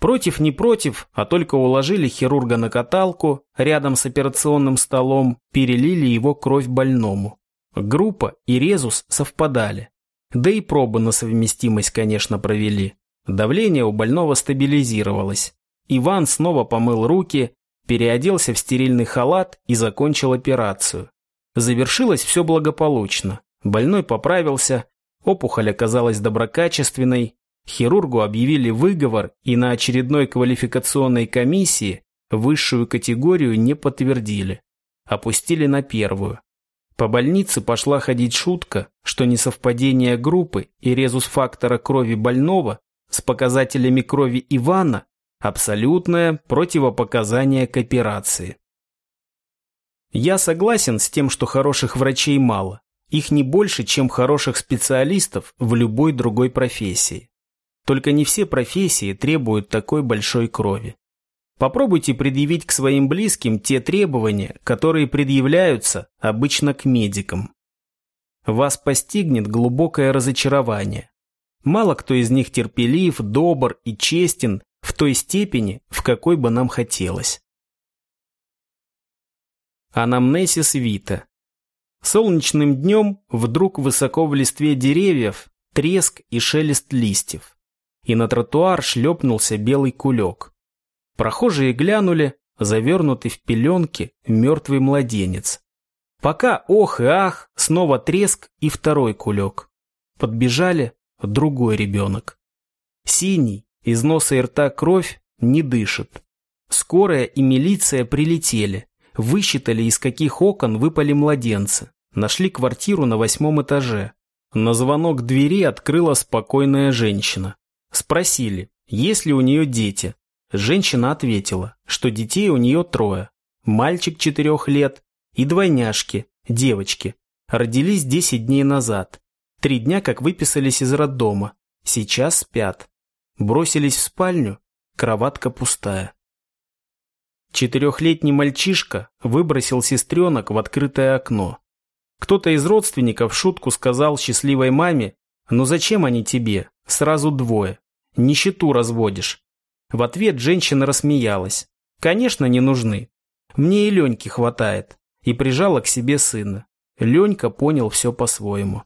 Против не против, а только уложили хирурга на каталку рядом с операционным столом, перелили его кровь больному. Группа и резус совпадали. Да и пробы на совместимость, конечно, провели. Давление у больного стабилизировалось. Иван снова помыл руки, переоделся в стерильный халат и закончил операцию. Завершилось все благополучно. Больной поправился, опухоль оказалась доброкачественной, хирургу объявили выговор и на очередной квалификационной комиссии высшую категорию не подтвердили. Опустили на первую. По больнице пошла ходить шутка, что несовпадение группы и резус-фактора крови больного с показателями крови Ивана – абсолютное противопоказание к операции. Я согласен с тем, что хороших врачей мало. Их не больше, чем хороших специалистов в любой другой профессии. Только не все профессии требуют такой большой крови. Попробуйте предъявить к своим близким те требования, которые предъявляются обычно к медикам. Вас постигнет глубокое разочарование. Мало кто из них терпелив, добр и честен в той степени, в какой бы нам хотелось. Анамнесис Вита. Солнечным днем вдруг высоко в листве деревьев треск и шелест листьев. И на тротуар шлепнулся белый кулек. Прохожие глянули, завернутый в пеленки мертвый младенец. Пока ох и ах, снова треск и второй кулек. Подбежали другой ребенок. Синий, из носа и рта кровь, не дышит. Скорая и милиция прилетели, высчитали, из каких окон выпали младенцы, нашли квартиру на восьмом этаже. На звонок двери открыла спокойная женщина. Спросили, есть ли у нее дети. Женщина ответила, что детей у нее трое. Мальчик четырех лет и двойняшки, девочки. Родились десять дней назад. Три дня как выписались из роддома. Сейчас спят. Бросились в спальню, кроватка пустая. Четырехлетний мальчишка выбросил сестренок в открытое окно. Кто-то из родственников шутку сказал счастливой маме, «Ну зачем они тебе? Сразу двое. Нищету разводишь». В ответ женщина рассмеялась. «Конечно, не нужны. Мне и Леньки хватает». И прижала к себе сына. Ленька понял все по-своему.